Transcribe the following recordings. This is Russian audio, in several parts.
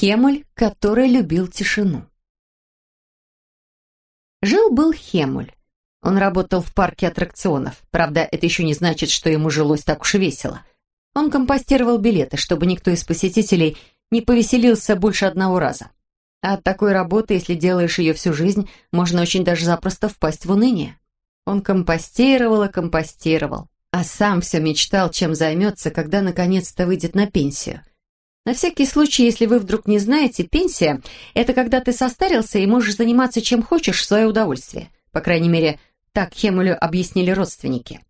Хемуль, который любил тишину. Жил-был Хемуль. Он работал в парке аттракционов. Правда, это еще не значит, что ему жилось так уж весело. Он компостировал билеты, чтобы никто из посетителей не повеселился больше одного раза. А от такой работы, если делаешь ее всю жизнь, можно очень даже запросто впасть в уныние. Он компостировал и компостировал, а сам все мечтал, чем займется, когда наконец-то выйдет на пенсию. На всякий случай, если вы вдруг не знаете, пенсия – это когда ты состарился и можешь заниматься чем хочешь в свое удовольствие. По крайней мере, так Хемулю объяснили родственники.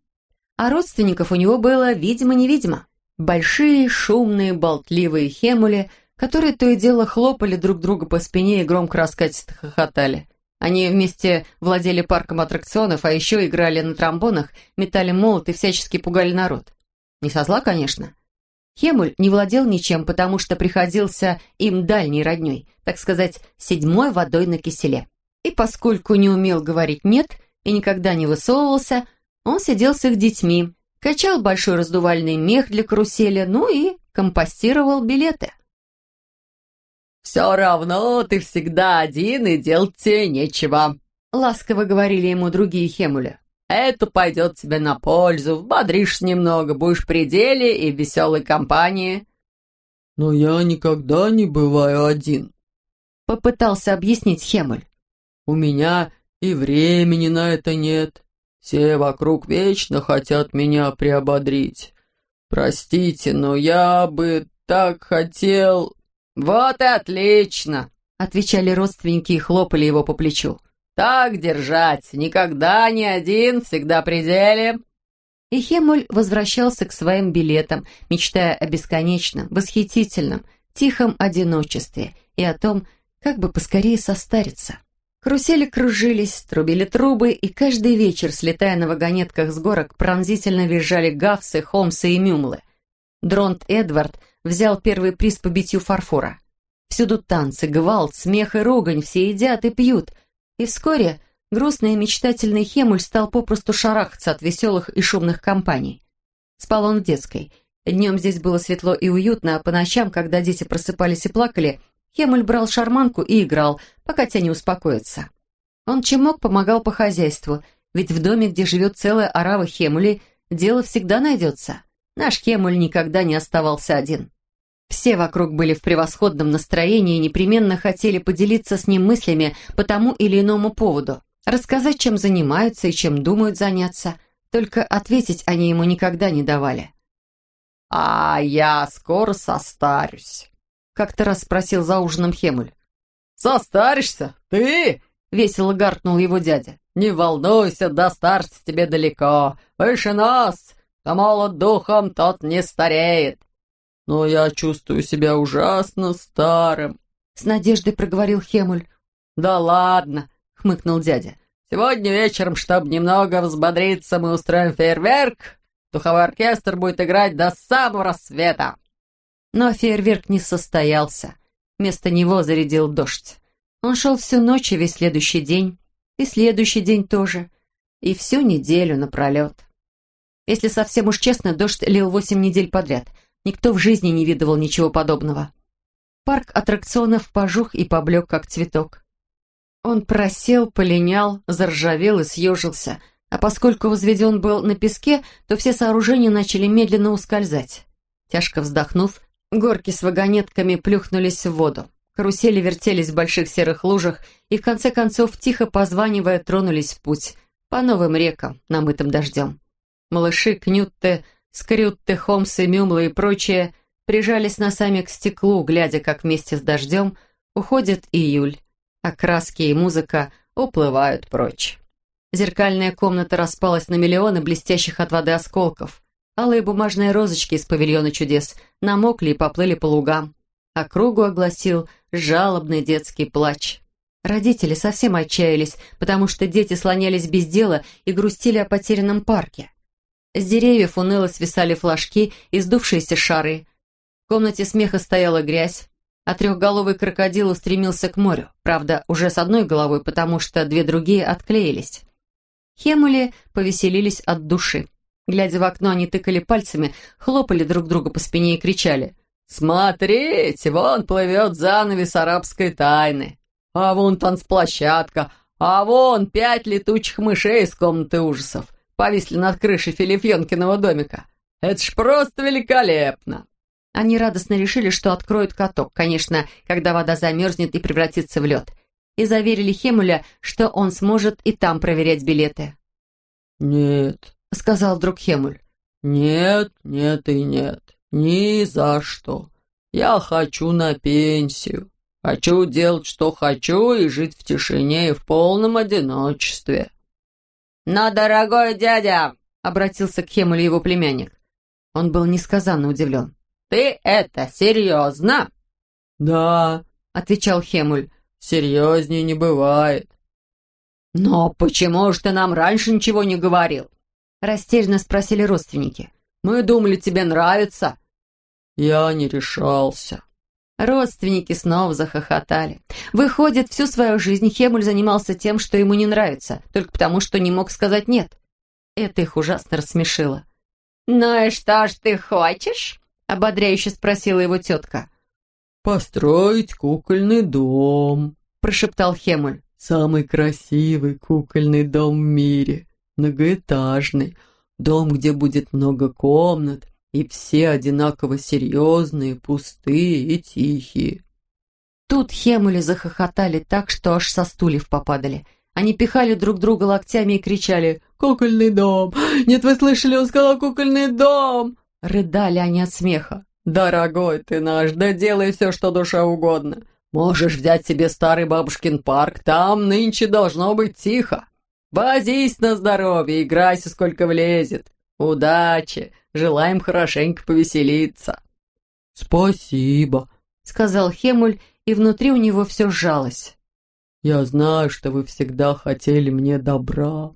А родственников у него было видимо-невидимо. Большие, шумные, болтливые Хемули, которые то и дело хлопали друг друга по спине и громко раскатисто хохотали. Они вместе владели парком аттракционов, а еще играли на тромбонах, метали молот и всячески пугали народ. Не со зла, конечно. Хемуль не владел ничем, потому что приходился им дальней родней, так сказать, седьмой водой на киселе. И поскольку не умел говорить «нет» и никогда не высовывался, он сидел с их детьми, качал большой раздувальный мех для карусели, ну и компостировал билеты. «Все равно ты всегда один, и делать тебе нечего», — ласково говорили ему другие Хемуля. «Это пойдет тебе на пользу, вбодришь немного, будешь при деле и веселой компании». «Но я никогда не бываю один», — попытался объяснить Хемуль. «У меня и времени на это нет. Все вокруг вечно хотят меня приободрить. Простите, но я бы так хотел...» «Вот и отлично!» — отвечали родственники и хлопали его по плечу. «Так держать! Никогда не один, всегда при деле!» И Хемуль возвращался к своим билетам, мечтая о бесконечном, восхитительном, тихом одиночестве и о том, как бы поскорее состариться. Карусели кружились, трубили трубы, и каждый вечер, слетая на вагонетках с горок, пронзительно визжали гавсы, хомсы и мюмлы. Дронт Эдвард взял первый приз по битью фарфора. Всюду танцы, гвалт, смех и ругань, все едят и пьют. И вскоре грустный и мечтательный Хемуль стал попросту шарахаться от веселых и шумных компаний. Спал он в детской. Днем здесь было светло и уютно, а по ночам, когда дети просыпались и плакали, Хемуль брал шарманку и играл, пока те не успокоятся. Он чем мог помогал по хозяйству, ведь в доме, где живет целая орава Хемулей, дело всегда найдется. Наш Хемуль никогда не оставался один. Все вокруг были в превосходном настроении и непременно хотели поделиться с ним мыслями по тому или иному поводу, рассказать, чем занимаются и чем думают заняться, только ответить они ему никогда не давали. «А я скоро состарюсь», — как-то раз спросил за ужином Хемуль. «Состаришься? Ты?» — весело гаркнул его дядя. «Не волнуйся, до старца тебе далеко. Выше нас, кто молод духом, тот не стареет. Но я чувствую себя ужасно старым. С надеждой проговорил Хемуль. Да ладно, хмыкнул дядя. Сегодня вечером, чтобы немного взбодриться, мы устроим фейерверк. Духовой оркестр будет играть до самого рассвета. Но фейерверк не состоялся. Вместо него зарядил дождь. Он шел всю ночь и весь следующий день, и следующий день тоже, и всю неделю напролет. Если совсем уж честно, дождь лил восемь недель подряд. Никто в жизни не видывал ничего подобного. Парк аттракционов пожух и поблек, как цветок. Он просел, полинял, заржавел и съежился, а поскольку возведен был на песке, то все сооружения начали медленно ускользать. Тяжко вздохнув, горки с вагонетками плюхнулись в воду. Карусели вертелись в больших серых лужах и, в конце концов, тихо позванивая, тронулись в путь по новым рекам, намытым дождем. Малыши Кнютте, Скрютте, Холмсы, Мюмлы и прочие прижались носами к стеклу, глядя, как вместе с дождем уходит июль, а краски и музыка уплывают прочь. Зеркальная комната распалась на миллионы блестящих от воды осколков. Алые бумажные розочки из павильона чудес намокли и поплыли по лугам. А кругу огласил жалобный детский плач. Родители совсем отчаялись, потому что дети слонялись без дела и грустили о потерянном парке. С деревьев уныло свисали флажки и сдувшиеся шары. В комнате смеха стояла грязь, а трехголовый крокодил устремился к морю, правда, уже с одной головой, потому что две другие отклеились. Хемули повеселились от души. Глядя в окно, они тыкали пальцами, хлопали друг друга по спине и кричали «Смотрите, вон плывет занавес арабской тайны, а вон танцплощадка, а вон пять летучих мышей из комнаты ужасов повисли над крышей Филифьонкиного домика. Это ж просто великолепно!» Они радостно решили, что откроют каток, конечно, когда вода замерзнет и превратится в лед, и заверили Хемуля, что он сможет и там проверять билеты. «Нет», — сказал вдруг Хемуль. «Нет, нет и нет. Ни за что. Я хочу на пенсию. Хочу делать, что хочу, и жить в тишине и в полном одиночестве». «Но, дорогой дядя!» — обратился к Хемулю его племянник. Он был несказанно удивлен. «Ты это серьезно?» «Да», — отвечал Хемуль. «Серьезнее не бывает». «Но почему же ты нам раньше ничего не говорил?» Растерянно спросили родственники. Мы думали, тебе нравится». «Я не решался». Родственники снова захохотали. Выходит, всю свою жизнь Хемуль занимался тем, что ему не нравится, только потому, что не мог сказать «нет». Это их ужасно рассмешило. «Ну и что ж ты хочешь?» — ободряюще спросила его тетка. «Построить кукольный дом», — прошептал Хемуль. «Самый красивый кукольный дом в мире, многоэтажный, Дом, где будет много комнат, и все одинаково серьезные, пустые и тихие. Тут Хемули захохотали так, что аж со стульев попадали. Они пихали друг друга локтями и кричали «Кукольный дом! Нет, вы слышали, он сказал «кукольный дом!» Рыдали они от смеха. «Дорогой ты наш, да делай все, что душа угодно. Можешь взять себе старый бабушкин парк, там нынче должно быть тихо. Возись на здоровье, играйся, сколько влезет. Удачи, желаем хорошенько повеселиться». «Спасибо», — сказал Хемуль, и внутри у него все сжалось. «Я знаю, что вы всегда хотели мне добра».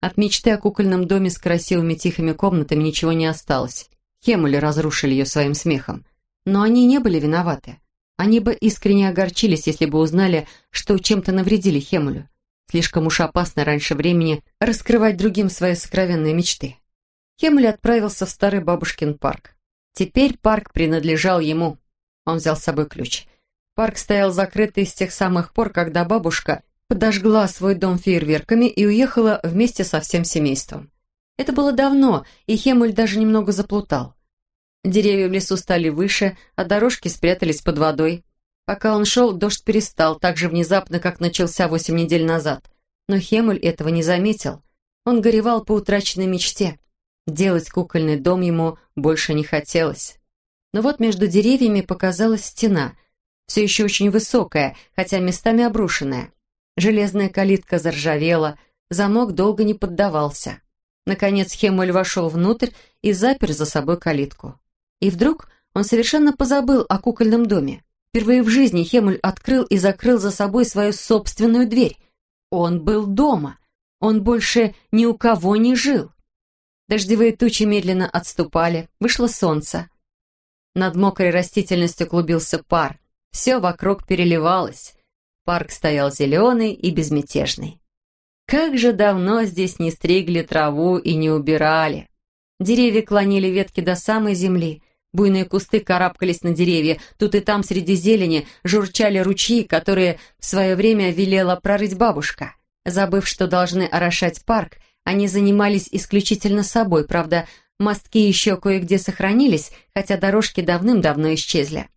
От мечты о кукольном доме с красивыми тихими комнатами ничего не осталось. Хемули разрушили ее своим смехом. Но они не были виноваты. Они бы искренне огорчились, если бы узнали, что чем-то навредили Хемулю. Слишком уж опасно раньше времени раскрывать другим свои сокровенные мечты. Хемель отправился в старый бабушкин парк. Теперь парк принадлежал ему. Он взял с собой ключ. Парк стоял закрытый с тех самых пор, когда бабушка подожгла свой дом фейерверками и уехала вместе со всем семейством. Это было давно, и Хемуль даже немного заплутал. Деревья в лесу стали выше, а дорожки спрятались под водой. Пока он шел, дождь перестал так же внезапно, как начался восемь недель назад. Но Хемуль этого не заметил. Он горевал по утраченной мечте. Делать кукольный дом ему больше не хотелось. Но вот между деревьями показалась стена, все еще очень высокая, хотя местами обрушенная. Железная калитка заржавела, замок долго не поддавался. Наконец Хемуль вошел внутрь и запер за собой калитку. И вдруг он совершенно позабыл о кукольном доме. Впервые в жизни Хемуль открыл и закрыл за собой свою собственную дверь. Он был дома. Он больше ни у кого не жил. Дождевые тучи медленно отступали. Вышло солнце. Над мокрой растительностью клубился пар. Все вокруг переливалось. Парк стоял зеленый и безмятежный. Как же давно здесь не стригли траву и не убирали. Деревья клонили ветки до самой земли. Буйные кусты карабкались на деревья, тут и там среди зелени журчали ручьи, которые в свое время велела прорыть бабушка. Забыв, что должны орошать парк, они занимались исключительно собой, правда, мостки еще кое-где сохранились, хотя дорожки давным-давно исчезли.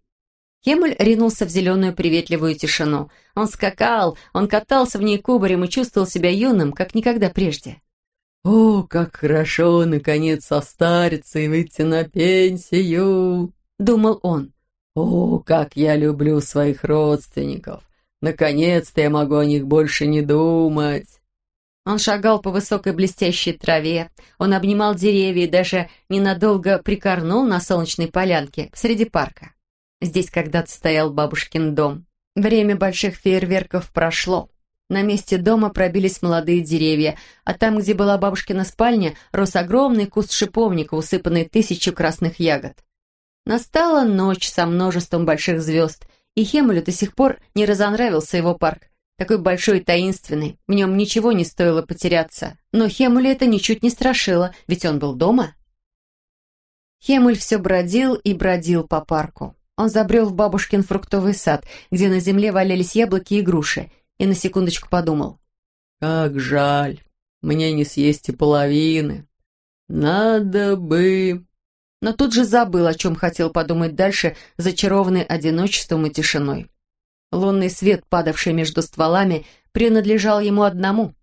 Хемуль ринулся в зеленую приветливую тишину. Он скакал, он катался в ней кубарем и чувствовал себя юным, как никогда прежде. «О, как хорошо, наконец, состариться и выйти на пенсию!» — думал он. «О, как я люблю своих родственников! Наконец-то я могу о них больше не думать!» Он шагал по высокой блестящей траве, он обнимал деревья и даже ненадолго прикорнул на солнечной полянке среди парка. Здесь когда-то стоял бабушкин дом. Время больших фейерверков прошло. На месте дома пробились молодые деревья, а там, где была бабушкина спальня, рос огромный куст шиповника, усыпанный тысячу красных ягод. Настала ночь со множеством больших звезд, и Хемулю до сих пор не разонравился его парк. Такой большой и таинственный, в нем ничего не стоило потеряться. Но Хемуле это ничуть не страшило, ведь он был дома. Хемуль все бродил и бродил по парку. Он забрел в бабушкин фруктовый сад, где на земле валялись яблоки и груши, и на секундочку подумал. «Как жаль, мне не съесть и половины. Надо бы...» Но тут же забыл, о чем хотел подумать дальше, зачарованный одиночеством и тишиной. Лунный свет, падавший между стволами, принадлежал ему одному.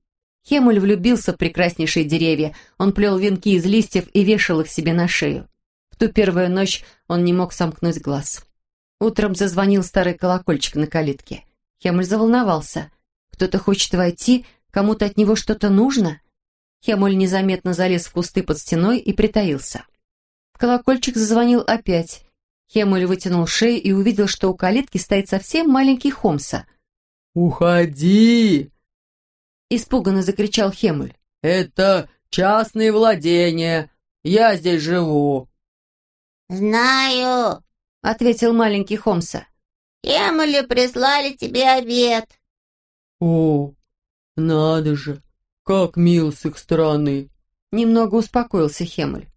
Хемуль влюбился в прекраснейшие деревья, он плел венки из листьев и вешал их себе на шею ту первую ночь он не мог сомкнуть глаз. Утром зазвонил старый колокольчик на калитке. Хемуль заволновался. Кто-то хочет войти, кому-то от него что-то нужно. Хемуль незаметно залез в кусты под стеной и притаился. Колокольчик зазвонил опять. Хемуль вытянул шею и увидел, что у калитки стоит совсем маленький Хомса. «Уходи!» Испуганно закричал Хемуль. «Это частные владения. Я здесь живу. «Знаю», — ответил маленький Хомса. «Эмили прислали тебе обед». «О, надо же, как мил с их стороны!» Немного успокоился Хемуль.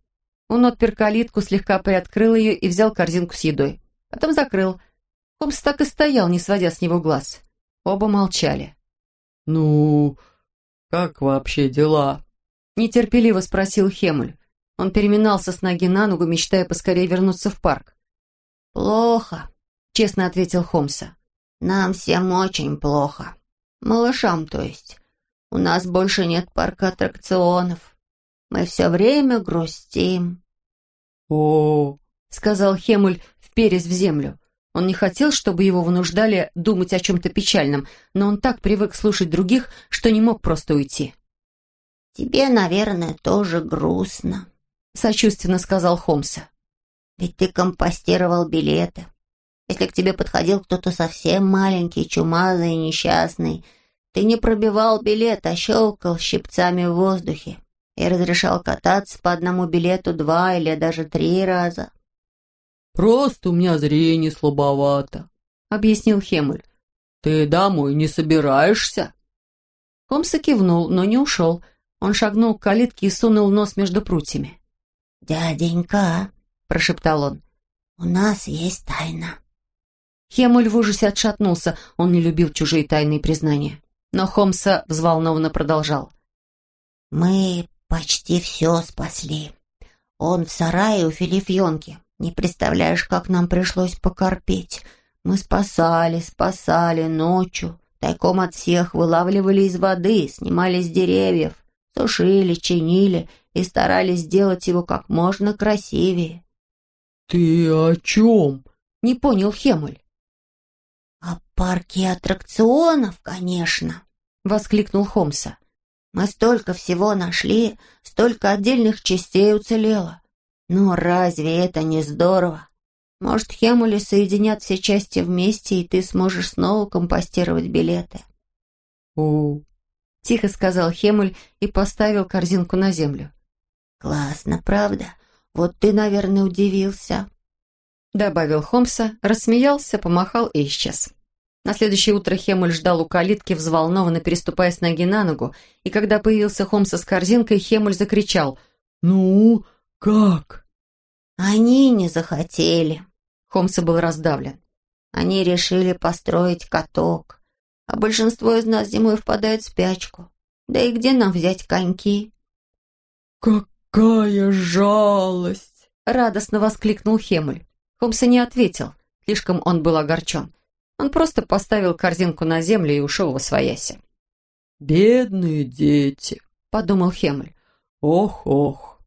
Он отпер калитку, слегка приоткрыл ее и взял корзинку с едой. Потом закрыл. Хомс так и стоял, не сводя с него глаз. Оба молчали. «Ну, как вообще дела?» Нетерпеливо спросил Хемуль. Он переминался с ноги на ногу, мечтая поскорее вернуться в парк. «Плохо», — честно ответил Хомса. «Нам всем очень плохо. Малышам, то есть. У нас больше нет парка аттракционов. Мы все время грустим». «О, — сказал Хемуль, вперясь в землю. Он не хотел, чтобы его вынуждали думать о чем-то печальном, но он так привык слушать других, что не мог просто уйти. «Тебе, наверное, тоже грустно», — сочувственно сказал Холмса. «Ведь ты компостировал билеты. Если к тебе подходил кто-то совсем маленький, чумазый и несчастный, ты не пробивал билет, а щелкал щипцами в воздухе и разрешал кататься по одному билету два или даже три раза». «Просто у меня зрение слабовато», — объяснил Хемуль. «Ты домой не собираешься?» Холмса кивнул, но не ушел. Он шагнул к калитке и сунул нос между прутьями. «Дяденька», — прошептал он, — «у нас есть тайна». Хемуль в ужасе отшатнулся, он не любил чужие тайные признания. Но Хомса взволнованно продолжал. «Мы почти все спасли. Он в сарае у Филифьонки. Не представляешь, как нам пришлось покорпеть. Мы спасали, спасали ночью, тайком от всех вылавливали из воды, снимали с деревьев, сушили, чинили — и старались сделать его как можно красивее. «Ты о чем?» — не понял Хемуль. «О парке аттракционов, конечно», — воскликнул Хомса. «Мы столько всего нашли, столько отдельных частей уцелело. Но разве это не здорово? Может, Хемули соединят все части вместе, и ты сможешь снова компостировать билеты?» «О, — тихо сказал Хемуль и поставил корзинку на землю. «Классно, правда? Вот ты, наверное, удивился». Добавил Холмса, рассмеялся, помахал и исчез. На следующее утро Хемуль ждал у калитки, взволнованно переступая с ноги на ногу, и когда появился Холмса с корзинкой, Хемуль закричал «Ну, как?» «Они не захотели». Холмса был раздавлен. «Они решили построить каток, а большинство из нас зимой впадает в спячку. Да и где нам взять коньки?» «Как «Какая жалость!» — радостно воскликнул Хемуль. Хомса не ответил, слишком он был огорчен. Он просто поставил корзинку на землю и ушел во свояси. «Бедные дети!» — подумал Хемуль. «Ох-ох!»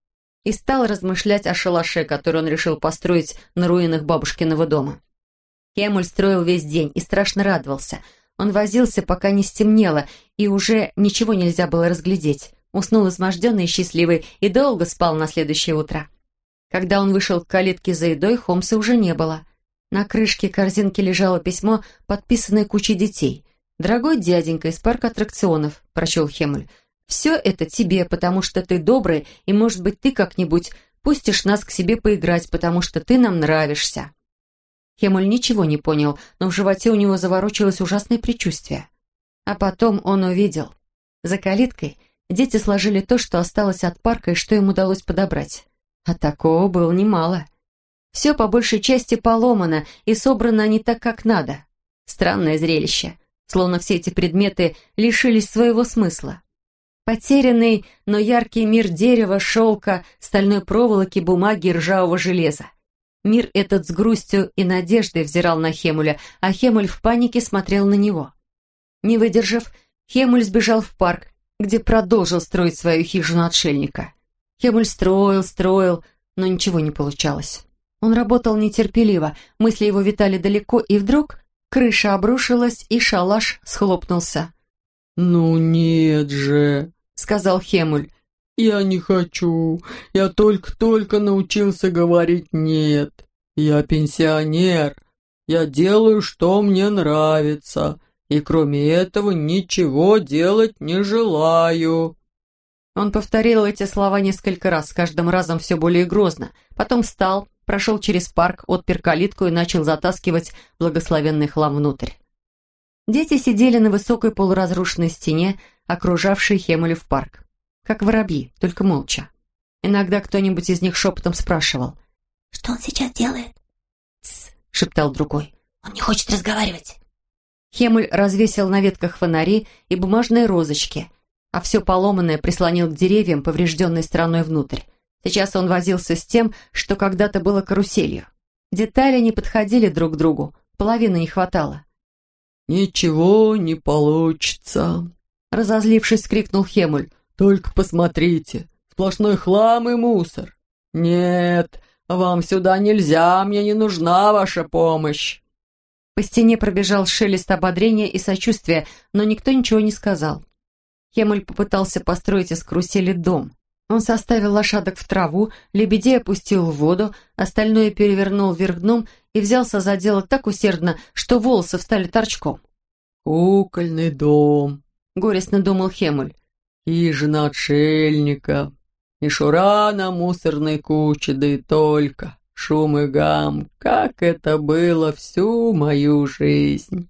И стал размышлять о шалаше, который он решил построить на руинах бабушкиного дома. Хемуль строил весь день и страшно радовался. Он возился, пока не стемнело, и уже ничего нельзя было разглядеть уснул изможденный и счастливый и долго спал на следующее утро. Когда он вышел к калитке за едой, Холмса уже не было. На крышке корзинки лежало письмо, подписанное кучей детей. «Дорогой дяденька из парка аттракционов», – прочел Хемель, – «все это тебе, потому что ты добрый, и, может быть, ты как-нибудь пустишь нас к себе поиграть, потому что ты нам нравишься». Хемуль ничего не понял, но в животе у него заворочилось ужасное предчувствие. А потом он увидел. За калиткой Дети сложили то, что осталось от парка и что им удалось подобрать. А такого было немало. Все по большей части поломано и собрано не так, как надо. Странное зрелище, словно все эти предметы лишились своего смысла. Потерянный, но яркий мир дерева, шелка, стальной проволоки, бумаги ржавого железа. Мир этот с грустью и надеждой взирал на Хемуля, а Хемуль в панике смотрел на него. Не выдержав, Хемуль сбежал в парк, где продолжил строить свою хижину отшельника. Хемуль строил, строил, но ничего не получалось. Он работал нетерпеливо, мысли его витали далеко, и вдруг крыша обрушилась, и шалаш схлопнулся. «Ну нет же!» — сказал Хемуль. «Я не хочу. Я только-только научился говорить «нет». Я пенсионер. Я делаю, что мне нравится, и кроме этого ничего делать не желаю». Он повторил эти слова несколько раз, с каждым разом все более грозно. Потом встал, прошел через парк, отпер калитку и начал затаскивать благословенный хлам внутрь. Дети сидели на высокой полуразрушенной стене, окружавшей Хемелю в парк. Как воробьи, только молча. Иногда кто-нибудь из них шепотом спрашивал. «Что он сейчас делает?» «Тсс», — шептал другой. «Он не хочет разговаривать». Хемуль развесил на ветках фонари и бумажные розочки, а все поломанное прислонил к деревьям, поврежденной стороной внутрь. Сейчас он возился с тем, что когда-то было каруселью. Детали не подходили друг к другу, половины не хватало. «Ничего не получится», — разозлившись, крикнул Хемуль. «Только посмотрите, сплошной хлам и мусор. Нет, вам сюда нельзя, мне не нужна ваша помощь». По стене пробежал шелест ободрения и сочувствия, но никто ничего не сказал. Хемуль попытался построить из карусели дом. Он составил лошадок в траву, лебедей опустил в воду, остальное перевернул вверх дном и взялся за дело так усердно, что волосы встали торчком. «Кукольный дом», — горестно думал Хемуль. «Хижина отшельника, мишура на мусорной куче, да и только, шум и гам, как это было всю мою жизнь».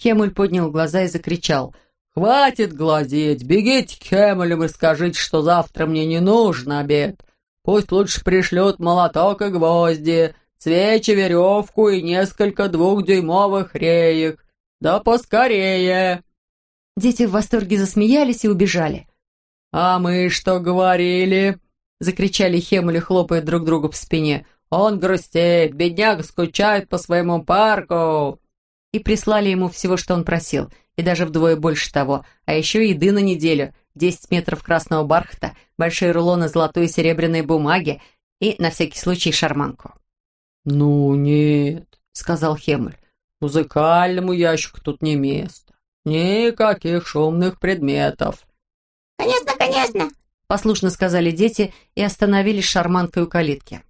Хемуль поднял глаза и закричал. «Хватит глазеть, бегите к Хемулю и скажите, что завтра мне не нужен обед. Пусть лучше пришлют молоток и гвозди, свечи, веревку и несколько двухдюймовых реек. Да поскорее!» Дети в восторге засмеялись и убежали. «А мы что говорили?» — закричали Хемули, хлопая друг другу по спине. «Он грустит, бедняк скучает по своему парку!» И прислали ему всего, что он просил, и даже вдвое больше того, а еще еды на неделю, десять метров красного бархата, большие рулоны золотой и серебряной бумаги и, на всякий случай, шарманку. «Ну нет», — сказал Хемуль, — «музыкальному ящику тут не место. Никаких шумных предметов». «Конечно, конечно», — послушно сказали дети и остановились шарманкой у калитки.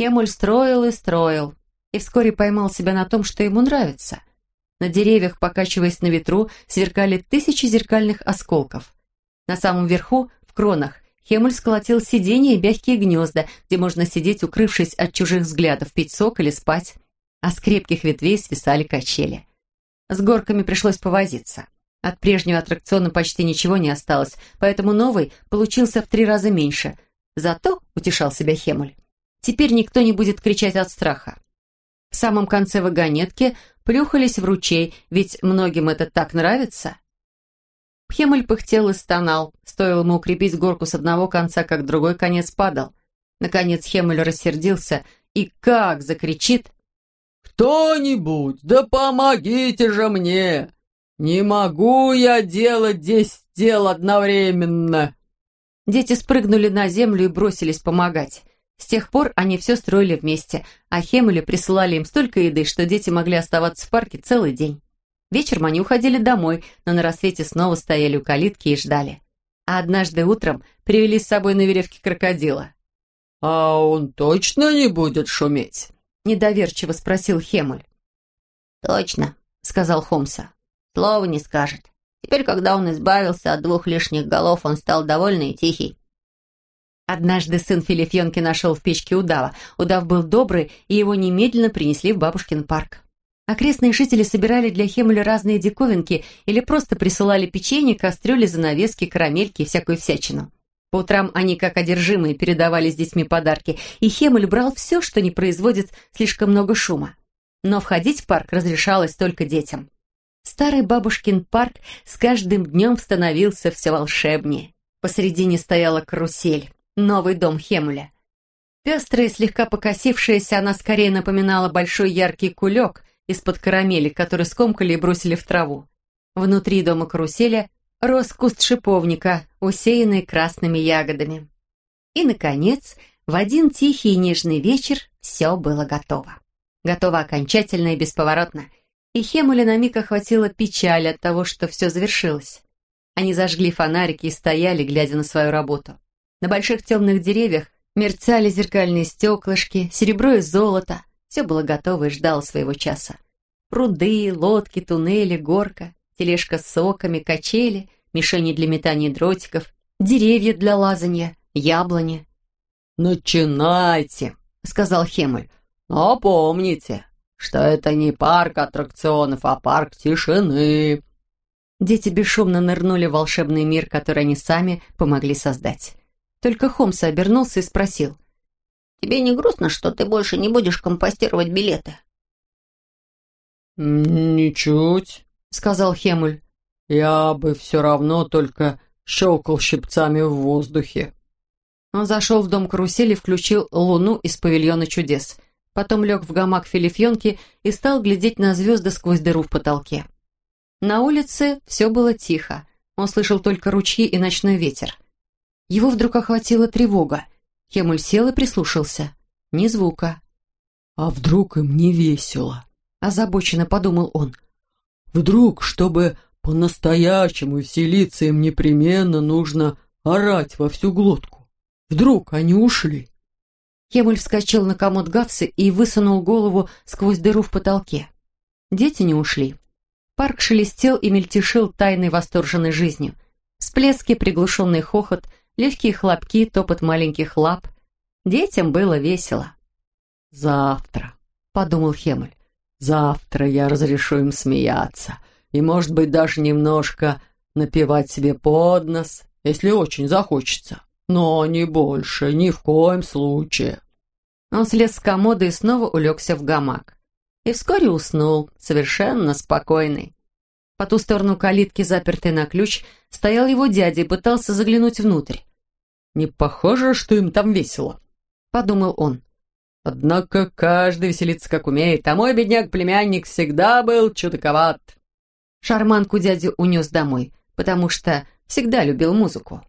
Хемуль строил и строил, и вскоре поймал себя на том, что ему нравится. На деревьях, покачиваясь на ветру, сверкали тысячи зеркальных осколков. На самом верху, в кронах, Хемуль сколотил сиденья и мягкие гнезда, где можно сидеть, укрывшись от чужих взглядов, пить сок или спать. А с крепких ветвей свисали качели. С горками пришлось повозиться. От прежнего аттракциона почти ничего не осталось, поэтому новый получился в три раза меньше. Зато, утешал себя Хемуль, теперь никто не будет кричать от страха. В самом конце вагонетки плюхались в ручей, ведь многим это так нравится. Пхемель пыхтел и стонал. Стоило ему укрепить горку с одного конца, как другой конец падал. Наконец Хемель рассердился и как закричит. «Кто-нибудь, да помогите же мне! Не могу я делать десять дел одновременно!» Дети спрыгнули на землю и бросились помогать. С тех пор они все строили вместе, а Хемелю присылали им столько еды, что дети могли оставаться в парке целый день. Вечером они уходили домой, но на рассвете снова стояли у калитки и ждали. А однажды утром привели с собой на веревке крокодила. «А он точно не будет шуметь?» — недоверчиво спросил Хемуль. «Точно», — сказал Хомса. «Слова не скажет. Теперь, когда он избавился от двух лишних голов, он стал довольный и тихий». Однажды сын Филифьонки нашел в печке удава. Удав был добрый, и его немедленно принесли в бабушкин парк. Окрестные жители собирали для Хемуля разные диковинки или просто присылали печенье, кастрюли, занавески, карамельки и всякую всячину. По утрам они, как одержимые, передавали с детьми подарки, и Хемель брал все, что не производит слишком много шума. Но входить в парк разрешалось только детям. Старый бабушкин парк с каждым днем становился все волшебнее. Посередине стояла карусель, новый дом Хемуля. Пестрая и слегка покосившаяся, она скорее напоминала большой яркий кулек из-под карамели, который скомкали и бросили в траву. Внутри дома каруселя рос куст шиповника, усеянный красными ягодами. И, наконец, в один тихий и нежный вечер все было готово. Готово окончательно и бесповоротно. И Хемуля на миг охватила печаль от того, что все завершилось. Они зажгли фонарики и стояли, глядя на свою работу. На больших темных деревьях мерцали зеркальные стеклышки, серебро и золото. Все было готово и ждало своего часа. Пруды, лодки, туннели, горка, тележка с соками, качели, мишени для метания дротиков, деревья для лазанья, яблони. «Начинайте!» — сказал Хемуль. Но помните, что это не парк аттракционов, а парк тишины. Дети бесшумно нырнули в волшебный мир, который они сами помогли создать. Только Холмс обернулся и спросил. «Тебе не грустно, что ты больше не будешь компостировать билеты?» «Ничуть», — сказал Хемуль. «Я бы все равно только щелкал щипцами в воздухе». Он зашел в дом карусели и включил луну из павильона чудес потом лег в гамак филифьонки и стал глядеть на звезды сквозь дыру в потолке. На улице все было тихо. Он слышал только ручьи и ночной ветер. Его вдруг охватила тревога. Хемуль сел и прислушался. Ни звука. «А вдруг им не весело?» Озабоченно подумал он. «Вдруг, чтобы по-настоящему веселиться, им непременно нужно орать во всю глотку? Вдруг они ушли?» Хемуль вскочил на комод Гавсы и высунул голову сквозь дыру в потолке. Дети не ушли. Парк шелестел и мельтешил тайной восторженной жизнью. Всплески, приглушенный хохот, легкие хлопки, топот маленьких лап. Детям было весело. «Завтра», — подумал Хемуль, — «завтра я разрешу им смеяться и, может быть, даже немножко напевать себе под нос, если очень захочется. Но не больше, ни в коем случае». Он слез с комода и снова улегся в гамак. И вскоре уснул, совершенно спокойный. По ту сторону калитки, запертой на ключ, стоял его дядя и пытался заглянуть внутрь. «Не похоже, что им там весело», — подумал он. «Однако каждый веселится как умеет, а мой бедняк-племянник всегда был чудаковат». Шарманку дядю унес домой, потому что всегда любил музыку.